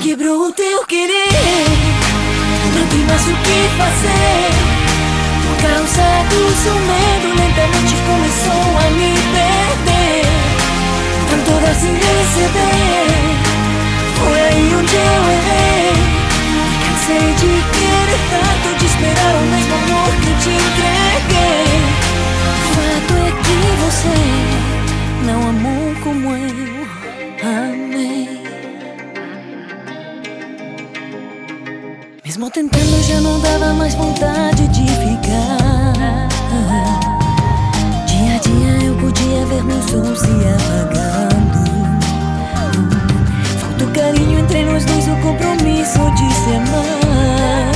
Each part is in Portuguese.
quebrou o teu querer. Não tem mais o que fazer. Por causa do seu medo, lentamente começou a me perder. Cantora sem receber. Foi aí onde eu errei. Cansei de querer tanto, de esperar o mesmo amor que te entreguei. Fato é que você não amou como eu Mesmo tentando, já não dava mais vontade de ficar. Dia a dia eu podia ver meu som se apagando. Falta o carinho entre nós dois, o compromisso de se amar.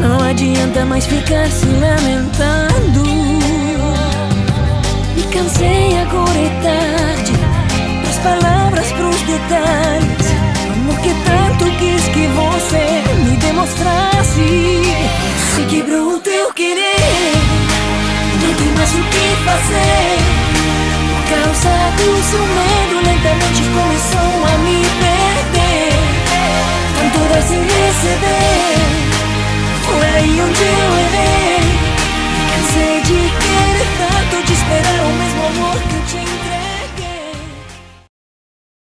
Não adianta mais ficar se lamentando. Me cansei, agora é tarde. mostrasse Se quebrou o teu querer Não tem mais o que fazer. Por causa do seu medo Lentamente começou a me perder. Tanto sem receber